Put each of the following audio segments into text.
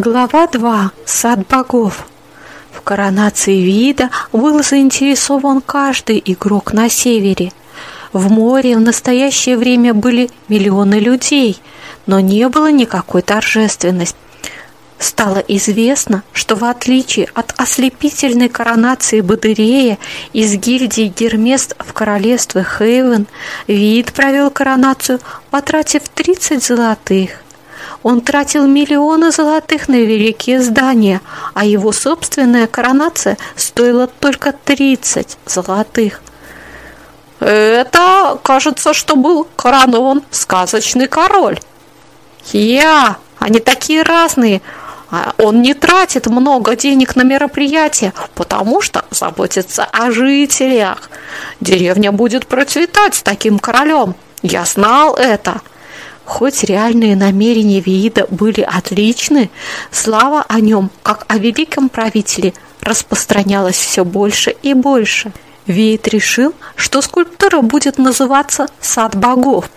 Глава 2. Сад богов. В коронации вида был заинтересован каждый игрок на севере. В море в настоящее время были миллионы людей, но не было никакой торжественности. Стало известно, что в отличие от ослепительной коронации Бадырея из гильдии Гермест в королевстве Хейвен, Вид провел коронацию, потратив 30 золотых. Он тратил миллионы золотых на великие здания, а его собственная коронация стоила только 30 золотых. Это, кажется, что был коронован сказочный король. Я, они такие разные. А он не тратит много денег на мероприятия, потому что заботится о жителях. Деревня будет процветать с таким королем. Я знал это. Хоть реальные намерения Виида были отличны, слава о нем, как о великом правителе, распространялась все больше и больше. Виит решил, что скульптура будет называться «Сад богов».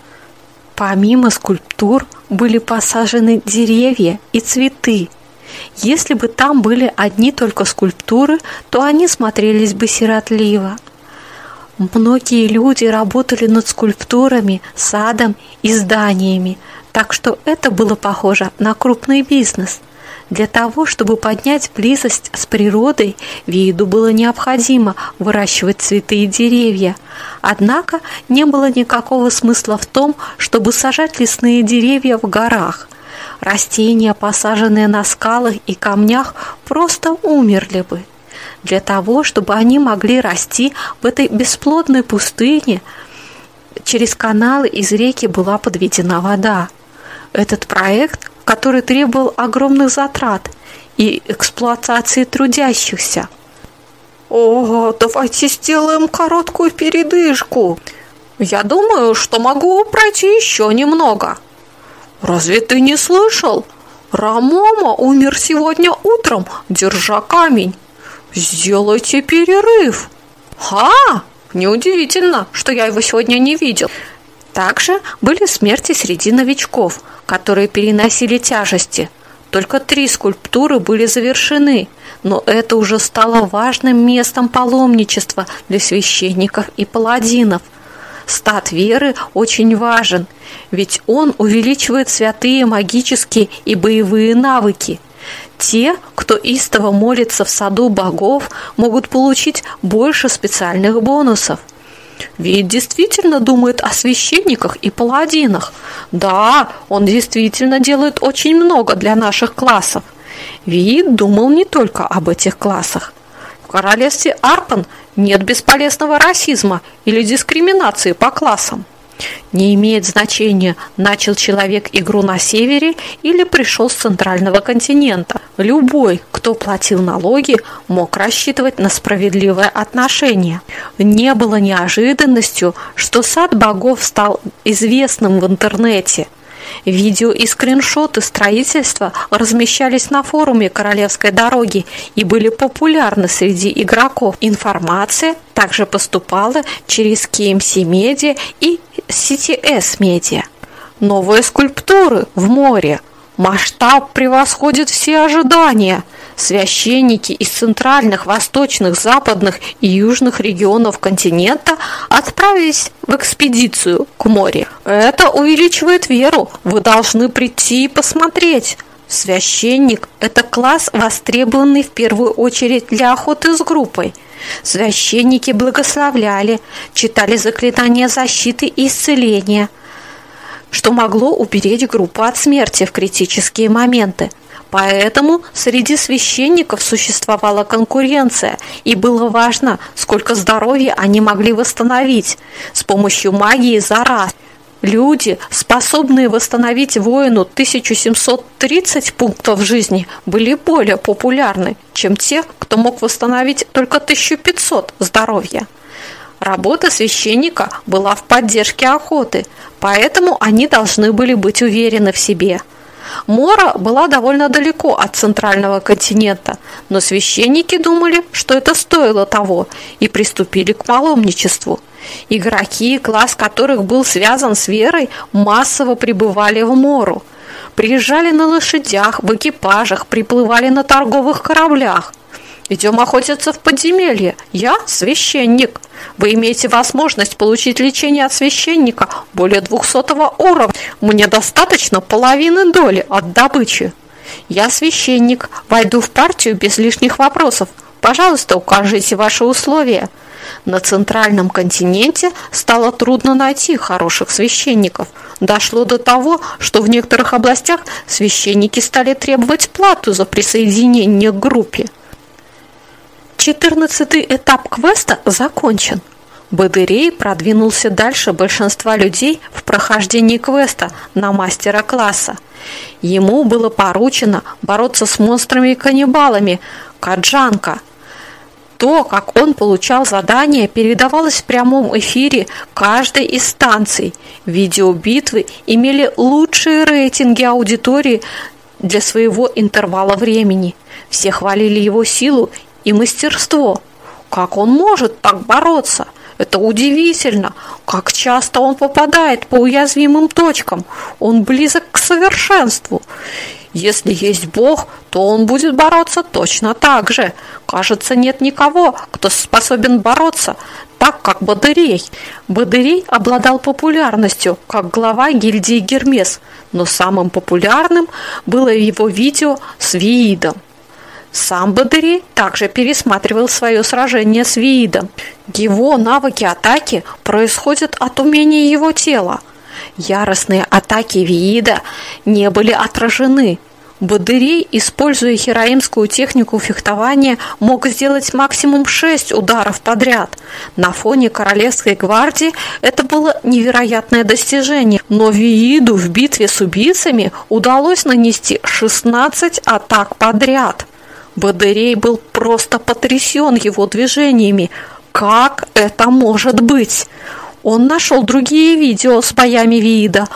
Помимо скульптур были посажены деревья и цветы. Если бы там были одни только скульптуры, то они смотрелись бы сиротливо – Многие люди работали над скульптурами, садом и зданиями, так что это было похоже на крупный бизнес. Для того, чтобы поднять близость с природой, виду было необходимо выращивать цветы и деревья. Однако не было никакого смысла в том, чтобы сажать лесные деревья в горах. Растения, посаженные на скалах и камнях, просто умерли бы. Для того, чтобы они могли расти в этой бесплодной пустыне, через каналы из реки была подведена вода. Этот проект, который требовал огромных затрат и эксплуатации трудящихся. Ого, давайте сделаем короткую передышку. Я думаю, что могу пройти еще немного. Разве ты не слышал? Рамома умер сегодня утром, держа камень. Сделайте перерыв. Ха! Неудивительно, что я его сегодня не видел. Также были смерти среди новичков, которые переносили тяжести. Только три скульптуры были завершены, но это уже стало важным местом паломничества для священников и паладинов. Стат веры очень важен, ведь он увеличивает святые магические и боевые навыки – те, кто истово молится в саду богов, могут получить больше специальных бонусов. Ведь действительно думает о священниках и паладинах. Да, он действительно делает очень много для наших классов. Вид думал не только об этих классах. В королевстве Арпан нет бесполезного расизма или дискриминации по классам. Не имеет значения, начал человек игру на севере или пришел с центрального континента. Любой, кто платил налоги, мог рассчитывать на справедливое отношение. Не было неожиданностью, что сад богов стал известным в интернете – Видео и скриншоты строительства размещались на форуме Королевской дороги и были популярны среди игроков. Информация также поступала через KMC Media и CTS Media. Новые скульптуры в море. Масштаб превосходит все ожидания – священники из центральных, восточных, западных и южных регионов континента отправились в экспедицию к морю. Это увеличивает веру. Вы должны прийти и посмотреть. Священник – это класс, востребованный в первую очередь для охоты с группой. Священники благословляли, читали заклинания защиты и исцеления, что могло уберечь группу от смерти в критические моменты – Поэтому среди священников существовала конкуренция, и было важно, сколько здоровья они могли восстановить с помощью магии за раз. Люди, способные восстановить воину 1730 пунктов жизни, были более популярны, чем те, кто мог восстановить только 1500 здоровья. Работа священника была в поддержке охоты, поэтому они должны были быть уверены в себе – Мора была довольно далеко от центрального континента, но священники думали, что это стоило того, и приступили к паломничеству. Игроки, класс которых был связан с верой, массово прибывали в Мору. Приезжали на лошадях, в экипажах, приплывали на торговых кораблях. Идем охотиться в подземелье. Я священник. Вы имеете возможность получить лечение от священника более 200 уровня. Мне достаточно половины доли от добычи. Я священник. Войду в партию без лишних вопросов. Пожалуйста, укажите ваши условия. На центральном континенте стало трудно найти хороших священников. Дошло до того, что в некоторых областях священники стали требовать плату за присоединение к группе. Четырнадцатый этап квеста закончен. Бадырей продвинулся дальше большинства людей в прохождении квеста на мастера класса. Ему было поручено бороться с монстрами-каннибалами Каджанка – то, как он получал задания, передавалось в прямом эфире каждой из станций. Видеобитвы имели лучшие рейтинги аудитории для своего интервала времени. Все хвалили его силу и мастерство. Как он может так бороться? Это удивительно, как часто он попадает по уязвимым точкам. Он близок к совершенству. Если есть Бог, то он будет бороться точно так же. Кажется, нет никого, кто способен бороться так, как Бадырей. Бадырей обладал популярностью, как глава гильдии Гермес, но самым популярным было его видео с Виидом. Сам Бадырей также пересматривал свое сражение с Виидом. Его навыки атаки происходят от умения его тела – Яростные атаки Виида не были отражены. Бадырей, используя хераимскую технику фехтования, мог сделать максимум шесть ударов подряд. На фоне Королевской гвардии это было невероятное достижение, но Вииду в битве с убийцами удалось нанести 16 атак подряд. Бадырей был просто потрясен его движениями. Как это может быть? Он нашел другие видео с боями Виида.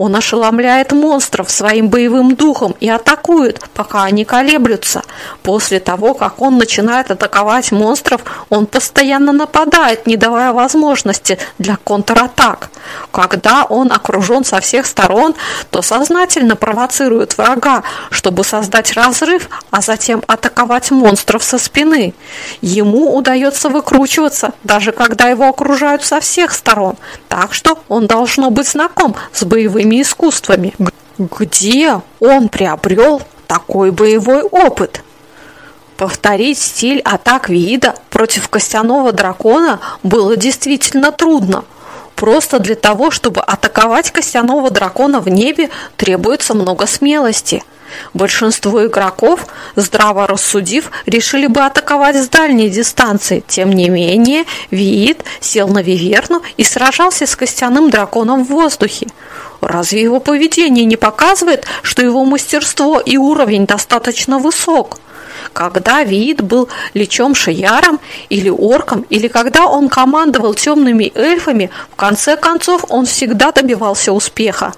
Он ошеломляет монстров своим боевым духом и атакует, пока они колеблются. После того, как он начинает атаковать монстров, он постоянно нападает, не давая возможности для контратак. Когда он окружен со всех сторон, то сознательно провоцирует врага, чтобы создать разрыв, а затем атаковать монстров со спины. Ему удается выкручиваться, даже когда его окружают со всех сторон, так что он должно быть знаком с боевыми боевыми искусствами. Где он приобрел такой боевой опыт? Повторить стиль атак вида против костяного дракона было действительно трудно. Просто для того, чтобы атаковать костяного дракона в небе, требуется много смелости – Большинство игроков, здраво рассудив, решили бы атаковать с дальней дистанции. Тем не менее, Виит сел на Виверну и сражался с костяным драконом в воздухе. Разве его поведение не показывает, что его мастерство и уровень достаточно высок? Когда Виит был лечом Шияром или орком, или когда он командовал темными эльфами, в конце концов он всегда добивался успеха.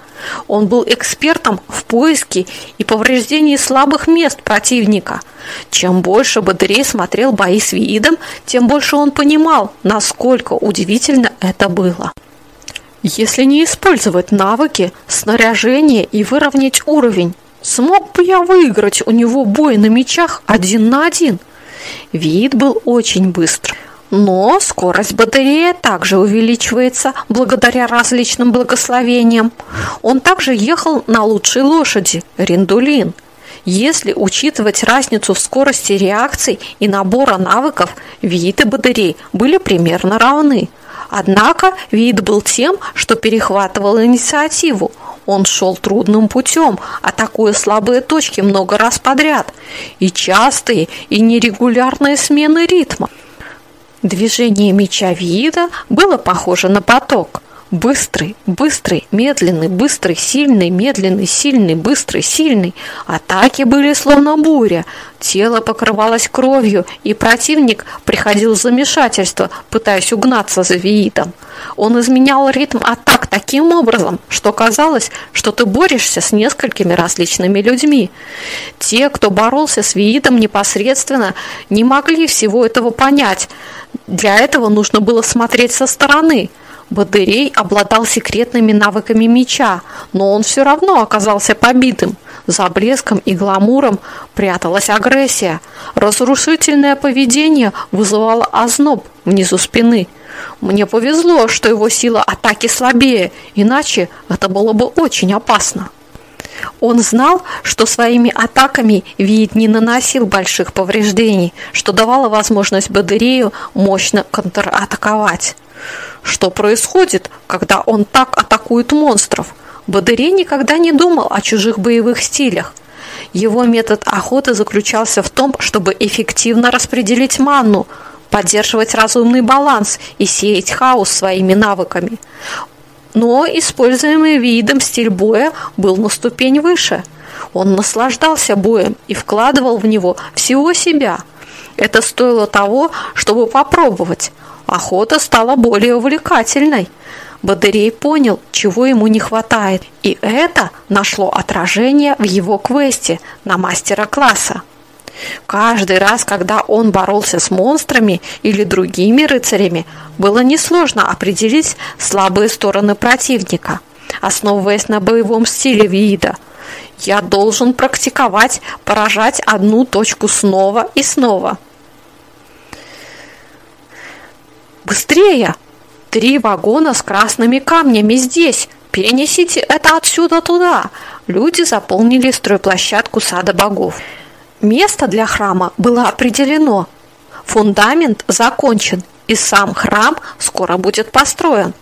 Он был экспертом в поиске и повреждении слабых мест противника. Чем больше Бадрей смотрел бои с Виидом, тем больше он понимал, насколько удивительно это было. Если не использовать навыки, снаряжение и выровнять уровень, Смог бы я выиграть у него бой на мечах один на один? Вид был очень быстр. Но скорость батареи также увеличивается благодаря различным благословениям. Он также ехал на лучшей лошади – Риндулин. Если учитывать разницу в скорости реакций и набора навыков, вид и батарей были примерно равны. Однако вид был тем, что перехватывал инициативу – он шел трудным путем, атакуя слабые точки много раз подряд, и частые и нерегулярные смены ритма. Движение меча Виида было похоже на поток. Быстрый, быстрый, медленный, быстрый, сильный, медленный, сильный, быстрый, сильный. Атаки были словно буря. Тело покрывалось кровью, и противник приходил в замешательство, пытаясь угнаться за Виитом. Он изменял ритм атак таким образом, что казалось, что ты борешься с несколькими различными людьми. Те, кто боролся с Виитом непосредственно, не могли всего этого понять. Для этого нужно было смотреть со стороны – Бадырей обладал секретными навыками меча, но он все равно оказался побитым. За блеском и гламуром пряталась агрессия. Разрушительное поведение вызывало озноб внизу спины. Мне повезло, что его сила атаки слабее, иначе это было бы очень опасно. Он знал, что своими атаками Виит не наносил больших повреждений, что давало возможность Бадырею мощно контратаковать. Что происходит, когда он так атакует монстров? Бадырей никогда не думал о чужих боевых стилях. Его метод охоты заключался в том, чтобы эффективно распределить манну, поддерживать разумный баланс и сеять хаос своими навыками. Но используемый видом стиль боя был на ступень выше. Он наслаждался боем и вкладывал в него всего себя. Это стоило того, чтобы попробовать. Охота стала более увлекательной. Бадырей понял, чего ему не хватает, и это нашло отражение в его квесте на мастера класса. Каждый раз, когда он боролся с монстрами или другими рыцарями, было несложно определить слабые стороны противника, основываясь на боевом стиле вида. Я должен практиковать, поражать одну точку снова и снова – Быстрее! Три вагона с красными камнями здесь! Перенесите это отсюда туда!» Люди заполнили стройплощадку сада богов. Место для храма было определено. Фундамент закончен, и сам храм скоро будет построен.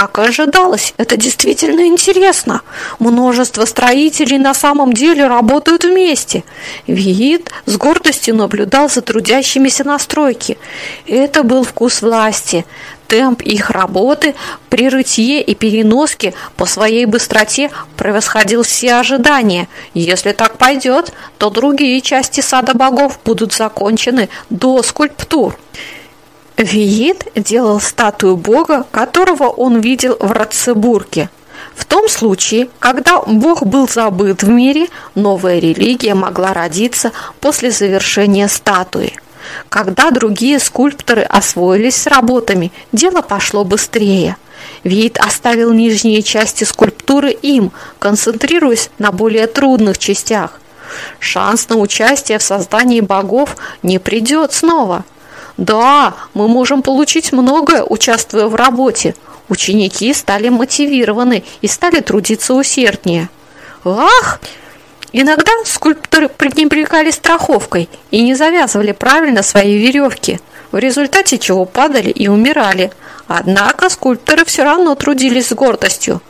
Как и ожидалось, это действительно интересно. Множество строителей на самом деле работают вместе. Виит с гордостью наблюдал за трудящимися на стройке. Это был вкус власти. Темп их работы при рытье и переноске по своей быстроте превосходил все ожидания. Если так пойдет, то другие части сада богов будут закончены до скульптур. Виит делал статую бога, которого он видел в Ратцебурге. В том случае, когда бог был забыт в мире, новая религия могла родиться после завершения статуи. Когда другие скульпторы освоились с работами, дело пошло быстрее. Виит оставил нижние части скульптуры им, концентрируясь на более трудных частях. Шанс на участие в создании богов не придет снова – да, мы можем получить многое, участвуя в работе. Ученики стали мотивированы и стали трудиться усерднее. Ах! Иногда скульпторы пренебрегали страховкой и не завязывали правильно свои веревки, в результате чего падали и умирали. Однако скульпторы все равно трудились с гордостью.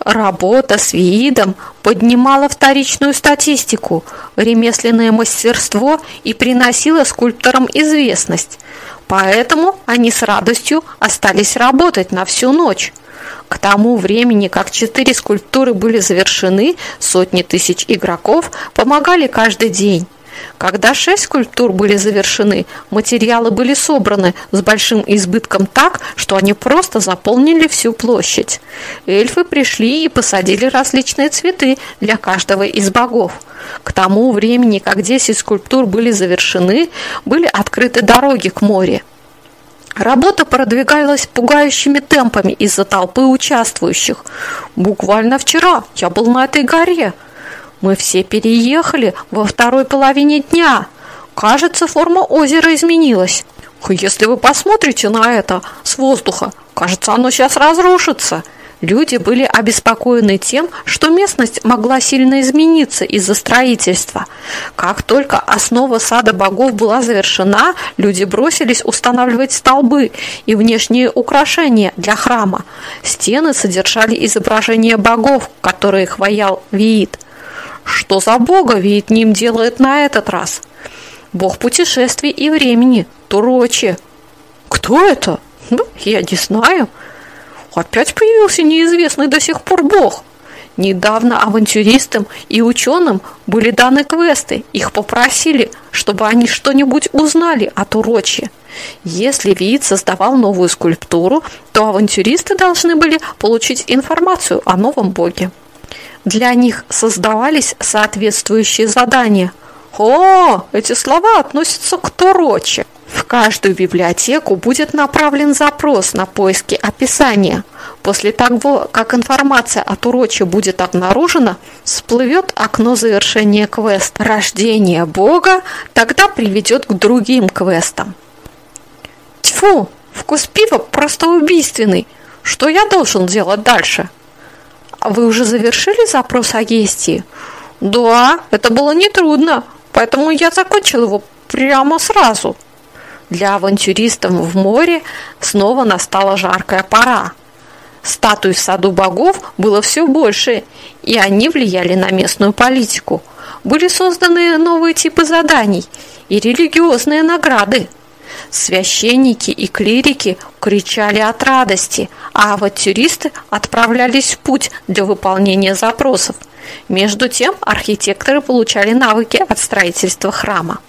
Работа с видом поднимала вторичную статистику, ремесленное мастерство и приносила скульпторам известность. Поэтому они с радостью остались работать на всю ночь. К тому времени, как четыре скульптуры были завершены, сотни тысяч игроков помогали каждый день. Когда шесть скульптур были завершены, материалы были собраны с большим избытком так, что они просто заполнили всю площадь. Эльфы пришли и посадили различные цветы для каждого из богов. К тому времени, как 10 скульптур были завершены, были открыты дороги к морю. Работа продвигалась пугающими темпами из-за толпы участвующих. Буквально вчера я был на этой горе – мы все переехали во второй половине дня. Кажется, форма озера изменилась. Если вы посмотрите на это с воздуха, кажется, оно сейчас разрушится. Люди были обеспокоены тем, что местность могла сильно измениться из-за строительства. Как только основа сада богов была завершена, люди бросились устанавливать столбы и внешние украшения для храма. Стены содержали изображения богов, которые хваял Виит. Что за бога ведь ним делает на этот раз? Бог путешествий и времени, Турочи. Кто это? Ну, я не знаю. Опять появился неизвестный до сих пор бог. Недавно авантюристам и ученым были даны квесты. Их попросили, чтобы они что-нибудь узнали от урочи. Если вид создавал новую скульптуру, то авантюристы должны были получить информацию о новом боге. Для них создавались соответствующие задания. О, эти слова относятся к Тороче. В каждую библиотеку будет направлен запрос на поиски описания. После того, как информация от урочи будет обнаружена, всплывет окно завершения квеста. Рождение Бога тогда приведет к другим квестам. Тьфу, вкус пива просто убийственный. Что я должен делать дальше? А вы уже завершили запрос о Гестии? Да, это было нетрудно, поэтому я закончил его прямо сразу. Для авантюристов в море снова настала жаркая пора. Статуй в саду богов было все больше, и они влияли на местную политику. Были созданы новые типы заданий и религиозные награды. Священники и клирики кричали от радости, а авантюристы отправлялись в путь для выполнения запросов. Между тем архитекторы получали навыки от строительства храма.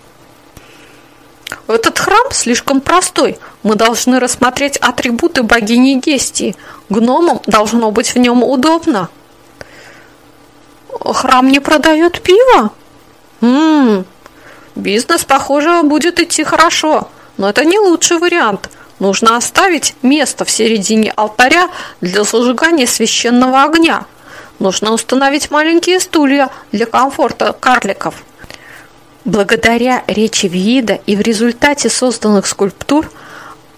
Этот храм слишком простой. Мы должны рассмотреть атрибуты богини Гестии. Гномам должно быть в нем удобно. Храм не продает пиво? Ммм, бизнес, похоже, будет идти хорошо, но это не лучший вариант. Нужно оставить место в середине алтаря для зажигания священного огня. Нужно установить маленькие стулья для комфорта карликов – Благодаря речи Виида и в результате созданных скульптур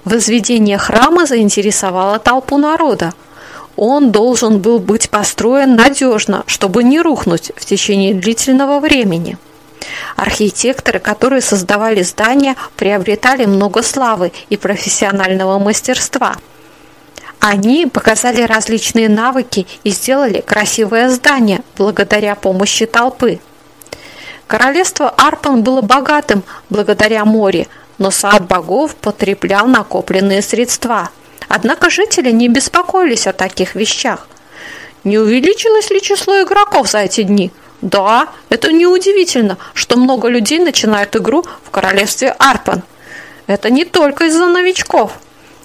возведение храма заинтересовало толпу народа. Он должен был быть построен надежно, чтобы не рухнуть в течение длительного времени. Архитекторы, которые создавали здания, приобретали много славы и профессионального мастерства. Они показали различные навыки и сделали красивое здание благодаря помощи толпы. Королевство Арпан было богатым благодаря море, но сад богов потреблял накопленные средства. Однако жители не беспокоились о таких вещах. Не увеличилось ли число игроков за эти дни? Да, это неудивительно, что много людей начинают игру в королевстве Арпан. Это не только из-за новичков.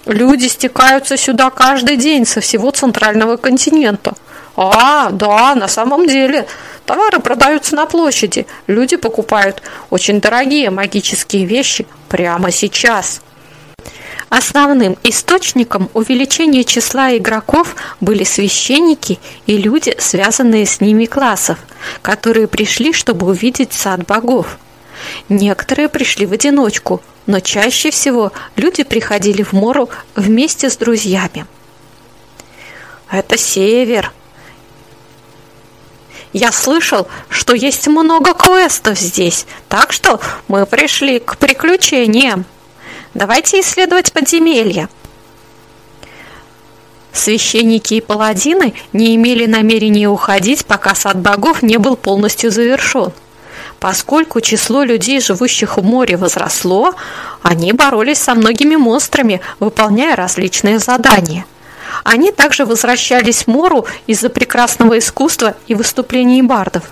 Люди стекаются сюда каждый день со всего центрального континента. А, да, на самом деле, Товары продаются на площади. Люди покупают очень дорогие магические вещи прямо сейчас. Основным источником увеличения числа игроков были священники и люди, связанные с ними классов, которые пришли, чтобы увидеть сад богов. Некоторые пришли в одиночку, но чаще всего люди приходили в Мору вместе с друзьями. «Это север», я слышал, что есть много квестов здесь, так что мы пришли к приключениям. Давайте исследовать подземелья. Священники и паладины не имели намерения уходить, пока сад богов не был полностью завершен. Поскольку число людей, живущих в море, возросло, они боролись со многими монстрами, выполняя различные задания – они также возвращались в Мору из-за прекрасного искусства и выступлений бардов.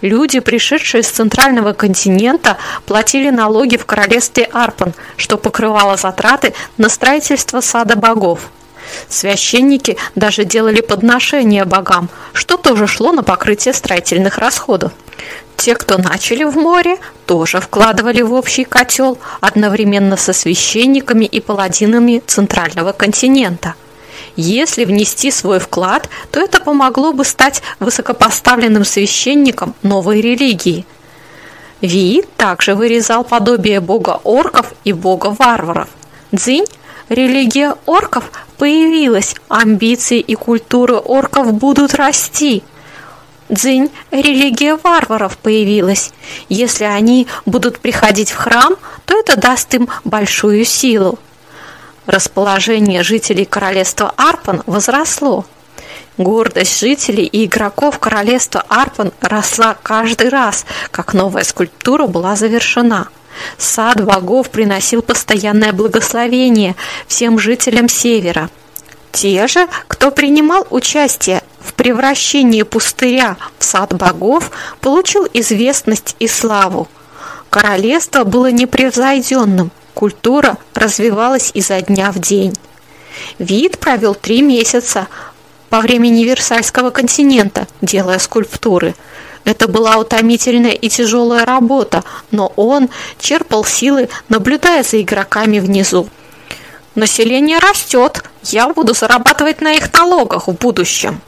Люди, пришедшие с центрального континента, платили налоги в королевстве Арпан, что покрывало затраты на строительство сада богов. Священники даже делали подношения богам, что тоже шло на покрытие строительных расходов. Те, кто начали в море, тоже вкладывали в общий котел одновременно со священниками и паладинами центрального континента – если внести свой вклад, то это помогло бы стать высокопоставленным священником новой религии. Ви также вырезал подобие бога орков и бога варваров. Дзинь религия орков появилась, амбиции и культура орков будут расти. Дзинь, религия варваров появилась. Если они будут приходить в храм, то это даст им большую силу расположение жителей королевства Арпан возросло. Гордость жителей и игроков королевства Арпан росла каждый раз, как новая скульптура была завершена. Сад богов приносил постоянное благословение всем жителям севера. Те же, кто принимал участие в превращении пустыря в сад богов, получил известность и славу. Королевство было непревзойденным, культура развивалась изо дня в день. Вид провел три месяца по времени Версальского континента, делая скульптуры. Это была утомительная и тяжелая работа, но он черпал силы, наблюдая за игроками внизу. Население растет, я буду зарабатывать на их налогах в будущем.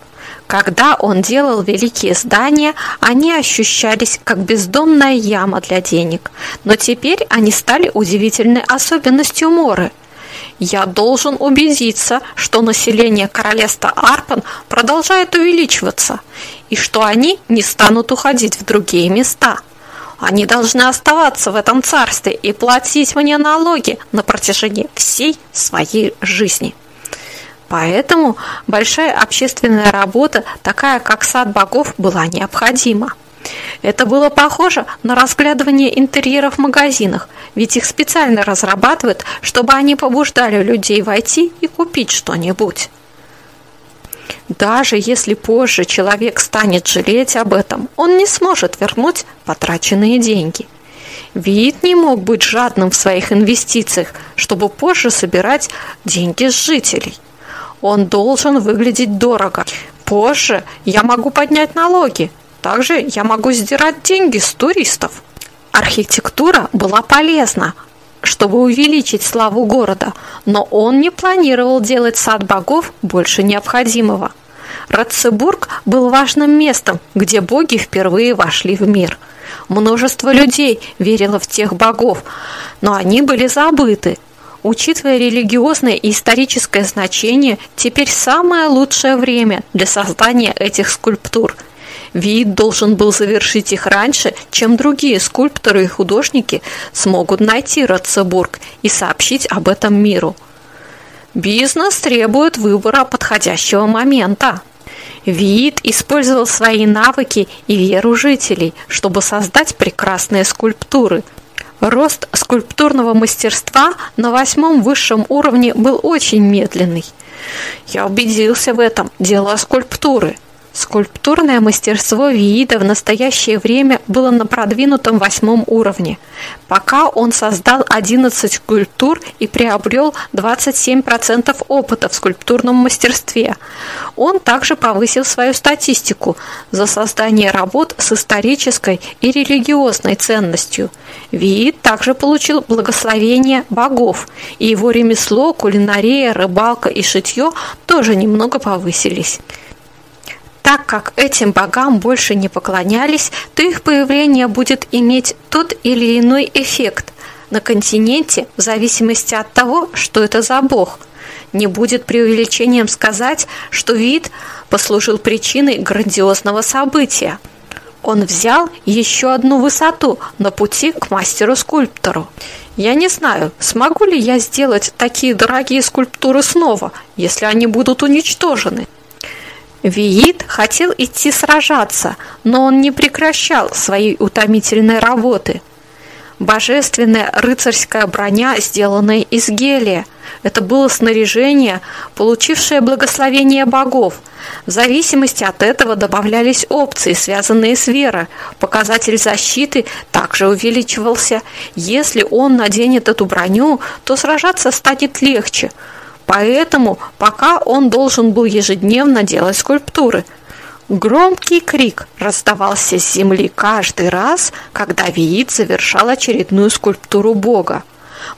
Когда он делал великие здания, они ощущались как бездонная яма для денег, но теперь они стали удивительной особенностью Моры. Я должен убедиться, что население королевства Арпан продолжает увеличиваться и что они не станут уходить в другие места. Они должны оставаться в этом царстве и платить мне налоги на протяжении всей своей жизни. Поэтому большая общественная работа, такая как сад богов, была необходима. Это было похоже на разглядывание интерьеров в магазинах, ведь их специально разрабатывают, чтобы они побуждали людей войти и купить что-нибудь. Даже если позже человек станет жалеть об этом, он не сможет вернуть потраченные деньги. Вид не мог быть жадным в своих инвестициях, чтобы позже собирать деньги с жителей. Он должен выглядеть дорого. Позже я могу поднять налоги. Также я могу сдирать деньги с туристов. Архитектура была полезна, чтобы увеличить славу города, но он не планировал делать сад богов больше необходимого. Ратцебург был важным местом, где боги впервые вошли в мир. Множество людей верило в тех богов, но они были забыты, Учитывая религиозное и историческое значение, теперь самое лучшее время для создания этих скульптур. Вид должен был завершить их раньше, чем другие скульпторы и художники смогут найти Ратцебург и сообщить об этом миру. Бизнес требует выбора подходящего момента. Вид использовал свои навыки и веру жителей, чтобы создать прекрасные скульптуры – Рост скульптурного мастерства на восьмом высшем уровне был очень медленный. Я убедился в этом, делая скульптуры – Скульптурное мастерство Виида в настоящее время было на продвинутом восьмом уровне. Пока он создал 11 скульптур и приобрел 27% опыта в скульптурном мастерстве. Он также повысил свою статистику за создание работ с исторической и религиозной ценностью. Виид также получил благословение богов, и его ремесло, кулинария, рыбалка и шитье тоже немного повысились. Так как этим богам больше не поклонялись, то их появление будет иметь тот или иной эффект на континенте в зависимости от того, что это за бог. Не будет преувеличением сказать, что вид послужил причиной грандиозного события. Он взял еще одну высоту на пути к мастеру-скульптору. Я не знаю, смогу ли я сделать такие дорогие скульптуры снова, если они будут уничтожены. Виит хотел идти сражаться, но он не прекращал своей утомительной работы. Божественная рыцарская броня, сделанная из гелия, это было снаряжение, получившее благословение богов. В зависимости от этого добавлялись опции, связанные с верой. Показатель защиты также увеличивался. Если он наденет эту броню, то сражаться станет легче – Поэтому пока он должен был ежедневно делать скульптуры. Громкий крик раздавался с земли каждый раз, когда Виит завершал очередную скульптуру Бога.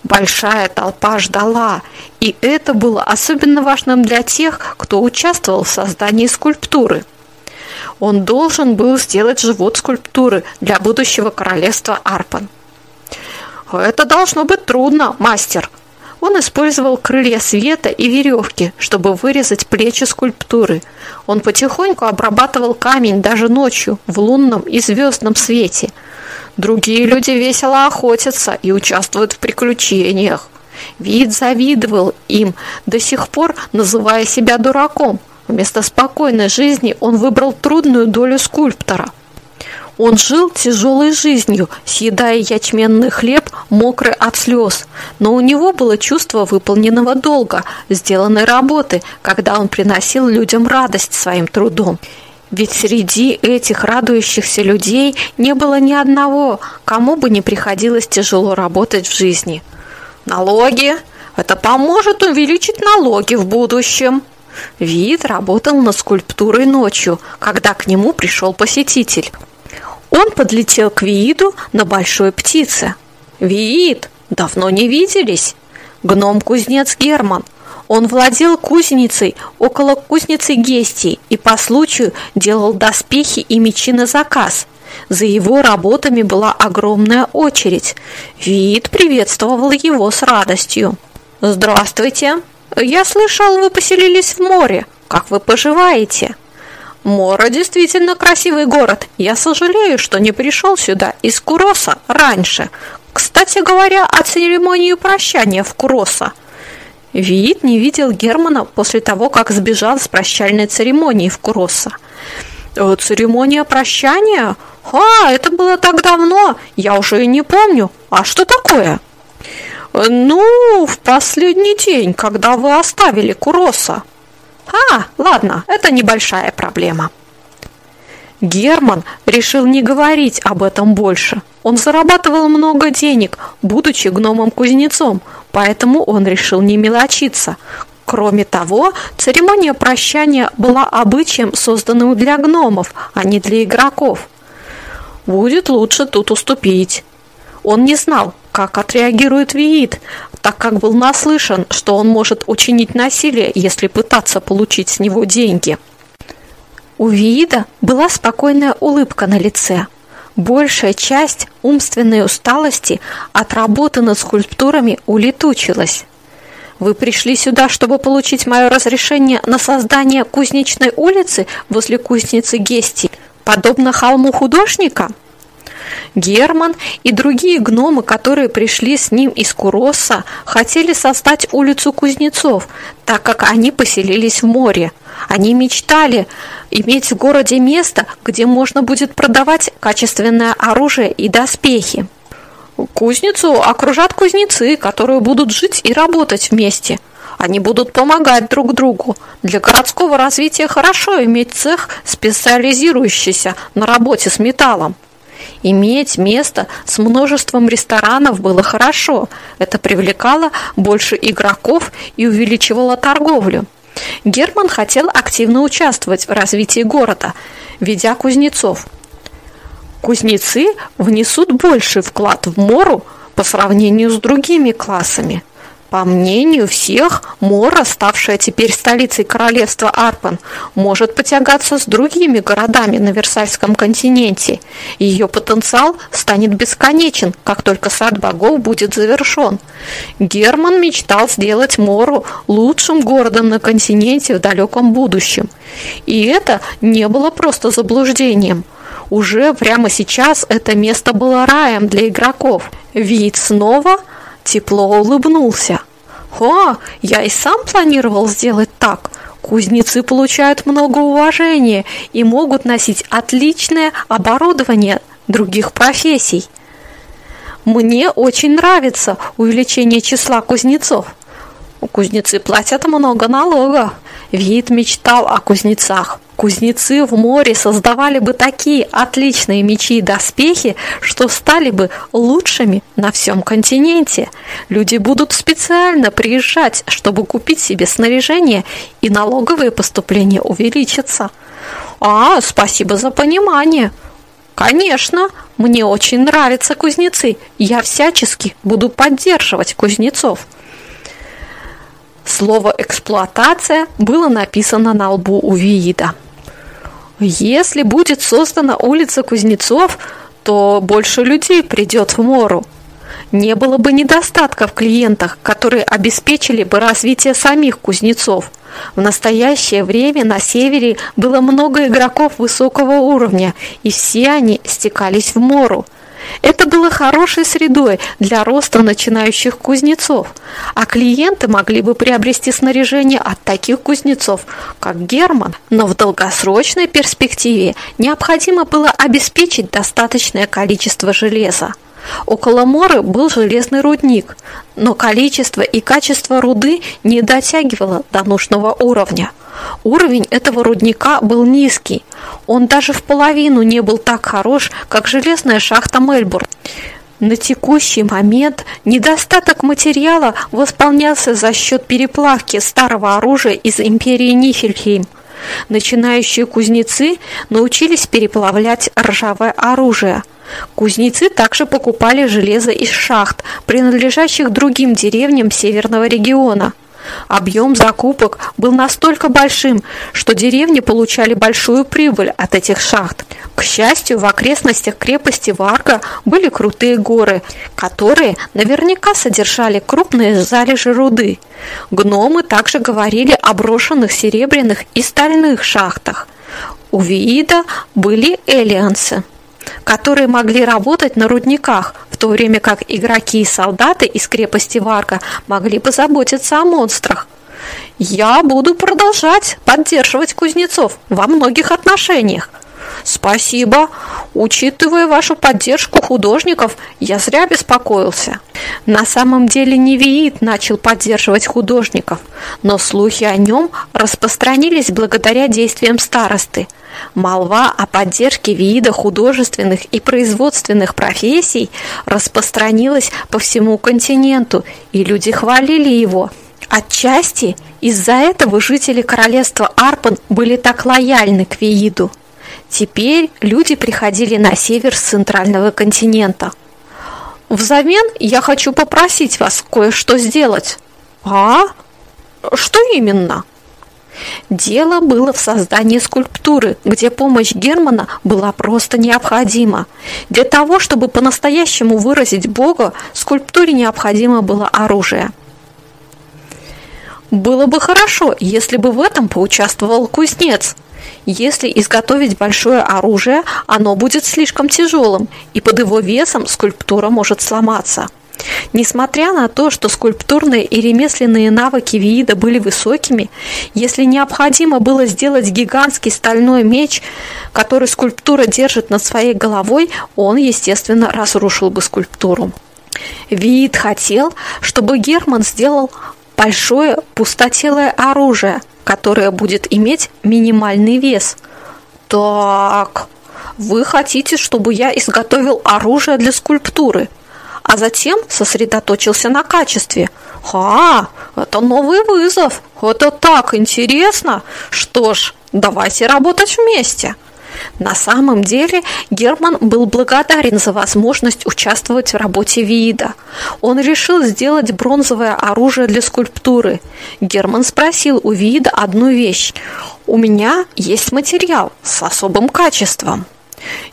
Большая толпа ждала, и это было особенно важным для тех, кто участвовал в создании скульптуры. Он должен был сделать живот скульптуры для будущего королевства Арпан. «Это должно быть трудно, мастер», он использовал крылья света и веревки, чтобы вырезать плечи скульптуры. Он потихоньку обрабатывал камень даже ночью в лунном и звездном свете. Другие люди весело охотятся и участвуют в приключениях. Вид завидовал им, до сих пор называя себя дураком. Вместо спокойной жизни он выбрал трудную долю скульптора. Он жил тяжелой жизнью, съедая ячменный хлеб, мокрый от слез, но у него было чувство выполненного долга, сделанной работы, когда он приносил людям радость своим трудом. Ведь среди этих радующихся людей не было ни одного, кому бы не приходилось тяжело работать в жизни. Налоги. Это поможет увеличить налоги в будущем. Вид работал над скульптурой ночью, когда к нему пришел посетитель. Он подлетел к Вииду на большой птице. «Виид, давно не виделись!» Гном-кузнец Герман. Он владел кузницей около кузницы Гестии и по случаю делал доспехи и мечи на заказ. За его работами была огромная очередь. Вид приветствовал его с радостью. «Здравствуйте! Я слышал, вы поселились в море. Как вы поживаете?» Мора действительно красивый город. Я сожалею, что не пришел сюда из Куроса раньше. Кстати говоря, о церемонии прощания в Куроса. Виит не видел Германа после того, как сбежал с прощальной церемонии в Куроса. «Э, «Церемония прощания? А, это было так давно, я уже и не помню. А что такое?» «Ну, в последний день, когда вы оставили Куроса». А, ладно, это небольшая проблема. Герман решил не говорить об этом больше. Он зарабатывал много денег, будучи гномом-кузнецом, поэтому он решил не мелочиться. Кроме того, церемония прощания была обычаем, созданным для гномов, а не для игроков. Будет лучше тут уступить. Он не знал, как отреагирует Виит, так как был наслышан, что он может учинить насилие, если пытаться получить с него деньги. У Виида была спокойная улыбка на лице. Большая часть умственной усталости от работы над скульптурами улетучилась. Вы пришли сюда, чтобы получить мое разрешение на создание кузнечной улицы возле кузницы Гести, подобно холму художника? Герман и другие гномы, которые пришли с ним из Куроса, хотели создать улицу кузнецов, так как они поселились в море. Они мечтали иметь в городе место, где можно будет продавать качественное оружие и доспехи. Кузницу окружат кузнецы, которые будут жить и работать вместе. Они будут помогать друг другу. Для городского развития хорошо иметь цех, специализирующийся на работе с металлом. Иметь место с множеством ресторанов было хорошо. Это привлекало больше игроков и увеличивало торговлю. Герман хотел активно участвовать в развитии города, ведя кузнецов. Кузнецы внесут больший вклад в Мору по сравнению с другими классами. По мнению всех, Мора, ставшая теперь столицей королевства Арпан, может потягаться с другими городами на Версальском континенте. Ее потенциал станет бесконечен, как только сад богов будет завершен. Герман мечтал сделать Мору лучшим городом на континенте в далеком будущем. И это не было просто заблуждением. Уже прямо сейчас это место было раем для игроков. Вид снова – тепло улыбнулся. «О, я и сам планировал сделать так. Кузнецы получают много уважения и могут носить отличное оборудование других профессий. Мне очень нравится увеличение числа кузнецов. Кузнецы платят много налогов. Вид мечтал о кузнецах. Кузнецы в море создавали бы такие отличные мечи и доспехи, что стали бы лучшими на всем континенте. Люди будут специально приезжать, чтобы купить себе снаряжение, и налоговые поступления увеличатся. А, спасибо за понимание. Конечно, мне очень нравятся кузнецы. Я всячески буду поддерживать кузнецов. Слово «эксплуатация» было написано на лбу у Виида. Если будет создана улица кузнецов, то больше людей придет в Мору. Не было бы недостатка в клиентах, которые обеспечили бы развитие самих кузнецов. В настоящее время на севере было много игроков высокого уровня, и все они стекались в Мору. Это было хорошей средой для роста начинающих кузнецов, а клиенты могли бы приобрести снаряжение от таких кузнецов, как Герман. Но в долгосрочной перспективе необходимо было обеспечить достаточное количество железа. Около Моры был железный рудник, но количество и качество руды не дотягивало до нужного уровня. Уровень этого рудника был низкий, он даже в половину не был так хорош, как железная шахта Мельбурн. На текущий момент недостаток материала восполнялся за счет переплавки старого оружия из империи Нифельхейм. Начинающие кузнецы научились переплавлять ржавое оружие – Кузнецы также покупали железо из шахт, принадлежащих другим деревням северного региона. Объем закупок был настолько большим, что деревни получали большую прибыль от этих шахт. К счастью, в окрестностях крепости Варга были крутые горы, которые наверняка содержали крупные залежи руды. Гномы также говорили о брошенных серебряных и стальных шахтах. У Виида были элиансы которые могли работать на рудниках, в то время как игроки и солдаты из крепости Варка могли позаботиться о монстрах. Я буду продолжать поддерживать кузнецов во многих отношениях. Спасибо. Учитывая вашу поддержку художников, я зря беспокоился. На самом деле Невиит начал поддерживать художников, но слухи о нем распространились благодаря действиям старосты – Молва о поддержке вида художественных и производственных профессий распространилась по всему континенту, и люди хвалили его. Отчасти из-за этого жители королевства Арпан были так лояльны к Вииду. Теперь люди приходили на север с центрального континента. Взамен я хочу попросить вас кое-что сделать. А? Что именно? Дело было в создании скульптуры, где помощь Германа была просто необходима. Для того, чтобы по-настоящему выразить Бога, скульптуре необходимо было оружие. Было бы хорошо, если бы в этом поучаствовал кузнец. Если изготовить большое оружие, оно будет слишком тяжелым, и под его весом скульптура может сломаться. Несмотря на то, что скульптурные и ремесленные навыки Виида были высокими, если необходимо было сделать гигантский стальной меч, который скульптура держит над своей головой, он, естественно, разрушил бы скульптуру. Виид хотел, чтобы Герман сделал большое пустотелое оружие, которое будет иметь минимальный вес. Так, вы хотите, чтобы я изготовил оружие для скульптуры – а затем сосредоточился на качестве. «Ха, это новый вызов! Это так интересно! Что ж, давайте работать вместе!» На самом деле Герман был благодарен за возможность участвовать в работе Виида. Он решил сделать бронзовое оружие для скульптуры. Герман спросил у Виида одну вещь. «У меня есть материал с особым качеством».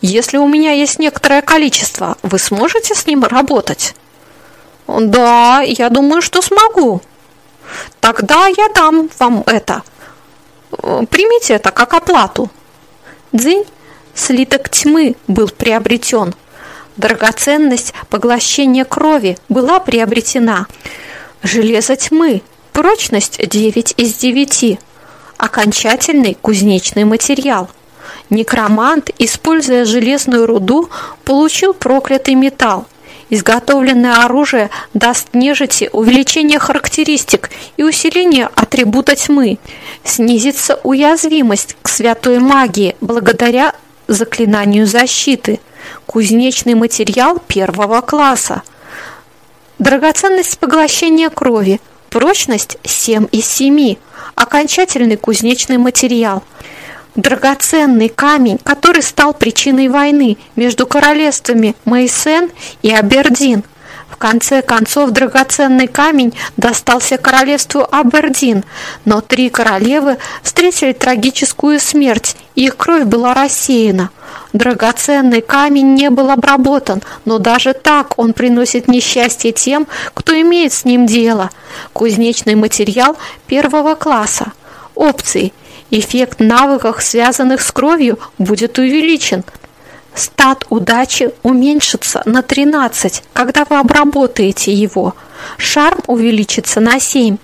Если у меня есть некоторое количество, вы сможете с ним работать? Да, я думаю, что смогу. Тогда я дам вам это. Примите это как оплату. Дзынь, слиток тьмы был приобретен. Драгоценность поглощения крови была приобретена. Железо тьмы, прочность 9 из 9. Окончательный кузнечный материал. Некромант, используя железную руду, получил проклятый металл. Изготовленное оружие даст нежити увеличение характеристик и усиление атрибута тьмы. Снизится уязвимость к святой магии благодаря заклинанию защиты. Кузнечный материал первого класса. Драгоценность поглощения крови. Прочность 7 из 7. Окончательный кузнечный материал – драгоценный камень, который стал причиной войны между королевствами Мейсен и Абердин. В конце концов, драгоценный камень достался королевству Абердин, но три королевы встретили трагическую смерть, и их кровь была рассеяна. Драгоценный камень не был обработан, но даже так он приносит несчастье тем, кто имеет с ним дело. Кузнечный материал первого класса. Опции – эффект навыков, связанных с кровью, будет увеличен. Стат удачи уменьшится на 13, когда вы обработаете его. Шарм увеличится на 7.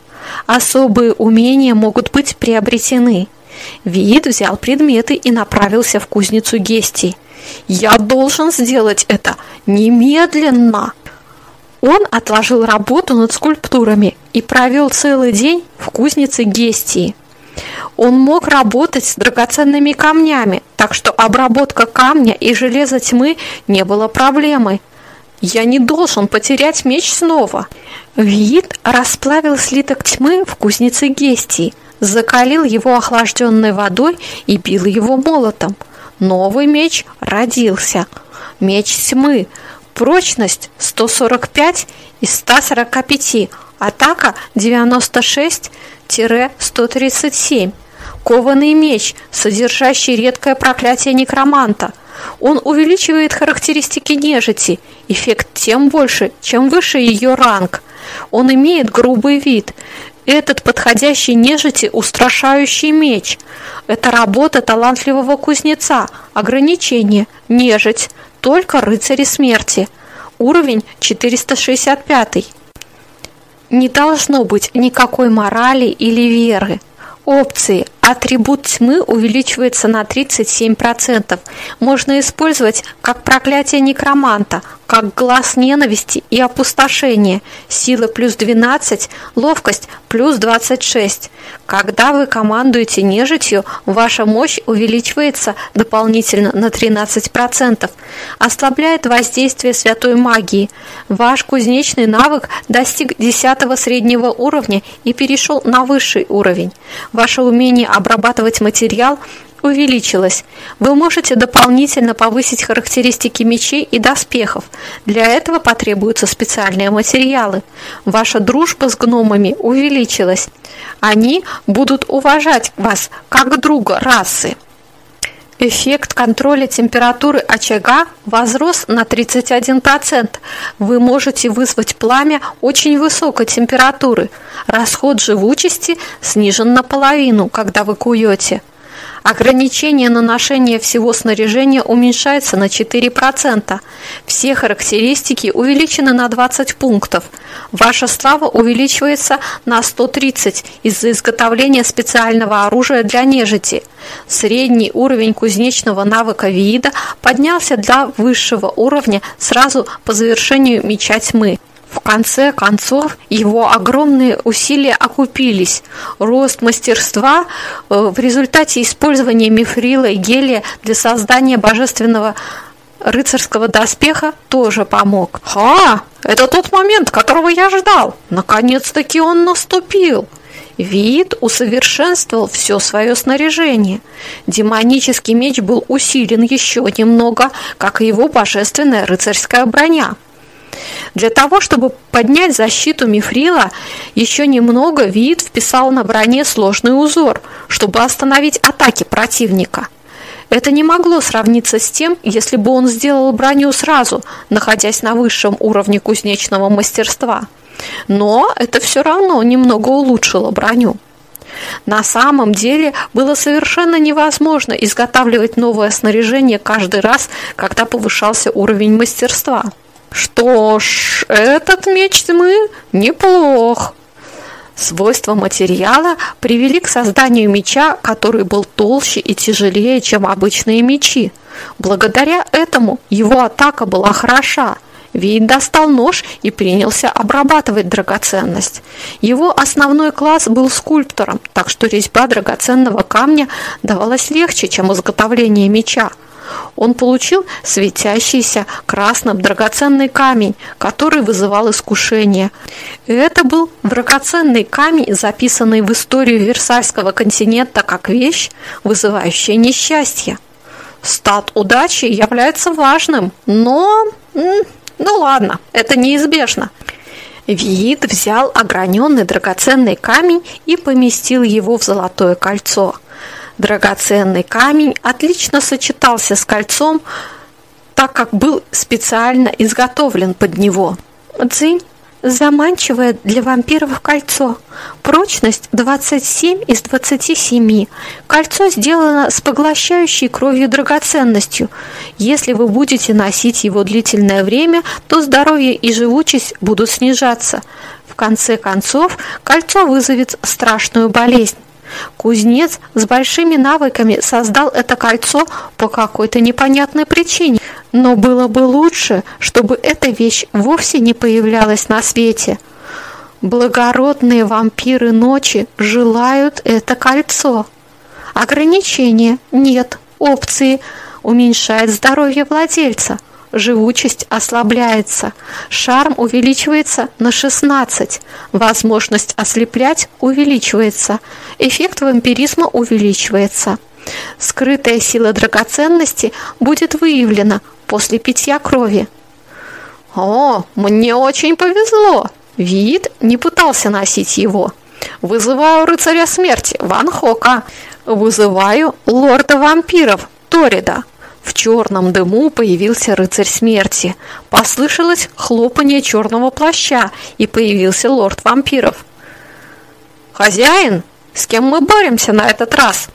Особые умения могут быть приобретены. Вид взял предметы и направился в кузницу Гести. «Я должен сделать это немедленно!» Он отложил работу над скульптурами и провел целый день в кузнице Гестии. Он мог работать с драгоценными камнями, так что обработка камня и железа тьмы не было проблемой. Я не должен потерять меч снова. Вид расплавил слиток тьмы в кузнице Гестии, закалил его охлажденной водой и бил его молотом. Новый меч родился. Меч тьмы. Прочность 145 из 145. Атака 96-137. Кованый меч, содержащий редкое проклятие некроманта. Он увеличивает характеристики нежити. Эффект тем больше, чем выше ее ранг. Он имеет грубый вид. Этот подходящий нежити устрашающий меч. Это работа талантливого кузнеца. Ограничение. Нежить. Только рыцари смерти. Уровень 465. Не должно быть никакой морали или веры. Опции. Атрибут тьмы увеличивается на 37%. Можно использовать как проклятие некроманта, как глаз ненависти и опустошения. Сила плюс 12, ловкость плюс 26. Когда вы командуете нежитью, ваша мощь увеличивается дополнительно на 13%. Ослабляет воздействие святой магии. Ваш кузнечный навык достиг 10 среднего уровня и перешел на высший уровень. Ваше умение обрабатывать материал увеличилось. Вы можете дополнительно повысить характеристики мечей и доспехов. Для этого потребуются специальные материалы. Ваша дружба с гномами увеличилась. Они будут уважать вас как друга расы. Эффект контроля температуры очага возрос на 31%. Вы можете вызвать пламя очень высокой температуры. Расход живучести снижен наполовину, когда вы куете. Ограничение на ношение всего снаряжения уменьшается на 4%. Все характеристики увеличены на 20 пунктов. Ваша слава увеличивается на 130 из-за изготовления специального оружия для нежити. Средний уровень кузнечного навыка вида поднялся до высшего уровня сразу по завершению меча тьмы. В конце концов, его огромные усилия окупились. Рост мастерства э, в результате использования мифрила и гелия для создания божественного рыцарского доспеха тоже помог. «Ха! Это тот момент, которого я ждал! Наконец-таки он наступил!» Вид усовершенствовал все свое снаряжение. Демонический меч был усилен еще немного, как и его божественная рыцарская броня. Для того, чтобы поднять защиту мифрила, еще немного вид вписал на броне сложный узор, чтобы остановить атаки противника. Это не могло сравниться с тем, если бы он сделал броню сразу, находясь на высшем уровне кузнечного мастерства. Но это все равно немного улучшило броню. На самом деле было совершенно невозможно изготавливать новое снаряжение каждый раз, когда повышался уровень мастерства. Что ж, этот меч тьмы неплох. Свойства материала привели к созданию меча, который был толще и тяжелее, чем обычные мечи. Благодаря этому его атака была хороша. Вейд достал нож и принялся обрабатывать драгоценность. Его основной класс был скульптором, так что резьба драгоценного камня давалась легче, чем изготовление меча он получил светящийся красным драгоценный камень, который вызывал искушение. Это был драгоценный камень, записанный в историю Версальского континента как вещь, вызывающая несчастье. Стат удачи является важным, но... Ну ладно, это неизбежно. Виит взял ограненный драгоценный камень и поместил его в золотое кольцо – Драгоценный камень отлично сочетался с кольцом, так как был специально изготовлен под него. Дзынь, Заманчивое для вампиров кольцо. Прочность 27 из 27. Кольцо сделано с поглощающей кровью драгоценностью. Если вы будете носить его длительное время, то здоровье и живучесть будут снижаться. В конце концов, кольцо вызовет страшную болезнь. Кузнец с большими навыками создал это кольцо по какой-то непонятной причине, но было бы лучше, чтобы эта вещь вовсе не появлялась на свете. Благородные вампиры ночи желают это кольцо. Ограничения нет, опции уменьшает здоровье владельца – живучесть ослабляется, шарм увеличивается на 16, возможность ослеплять увеличивается, эффект вампиризма увеличивается. Скрытая сила драгоценности будет выявлена после питья крови. О, мне очень повезло. Вид не пытался носить его. Вызываю рыцаря смерти Ван Хока. Вызываю лорда вампиров Торида. В черном дыму появился рыцарь смерти. Послышалось хлопанье черного плаща, и появился лорд вампиров. «Хозяин, с кем мы боремся на этот раз?»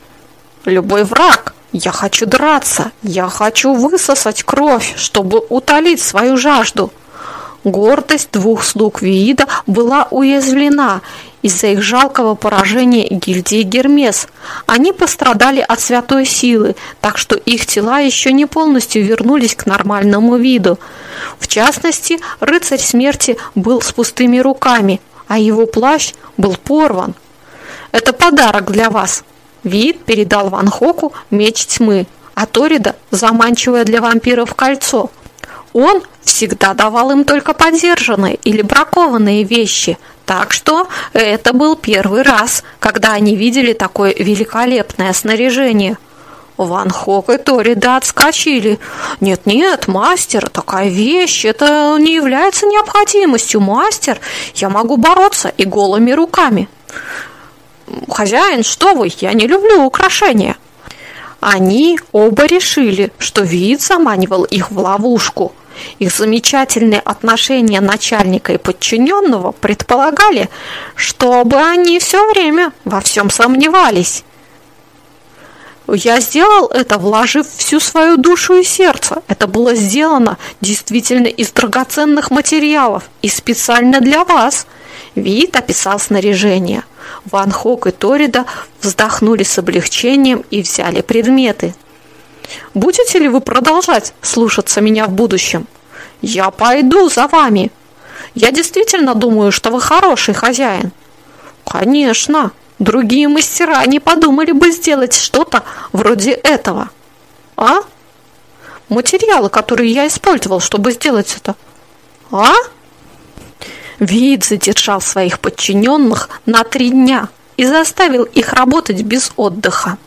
«Любой враг. Я хочу драться. Я хочу высосать кровь, чтобы утолить свою жажду». Гордость двух слуг Виида была уязвлена, из-за их жалкого поражения гильдии Гермес. Они пострадали от святой силы, так что их тела еще не полностью вернулись к нормальному виду. В частности, рыцарь смерти был с пустыми руками, а его плащ был порван. Это подарок для вас. Вид передал Ван Хоку меч тьмы, а Торида заманчивое для вампиров кольцо. Он всегда давал им только подержанные или бракованные вещи, так что это был первый раз, когда они видели такое великолепное снаряжение. Ван Хок и Торида отскочили. «Нет-нет, мастер, такая вещь, это не является необходимостью, мастер. Я могу бороться и голыми руками». «Хозяин, что вы, я не люблю украшения». Они оба решили, что вид заманивал их в ловушку. Их замечательные отношения начальника и подчиненного предполагали, чтобы они все время во всем сомневались. Я сделал это, вложив всю свою душу и сердце. Это было сделано действительно из драгоценных материалов и специально для вас. Вид описал снаряжение. Ван Хок и Торида вздохнули с облегчением и взяли предметы. Будете ли вы продолжать слушаться меня в будущем? Я пойду за вами. Я действительно думаю, что вы хороший хозяин. Конечно, другие мастера не подумали бы сделать что-то вроде этого. А? Материалы, которые я использовал, чтобы сделать это. А? Вид задержал своих подчиненных на три дня и заставил их работать без отдыха.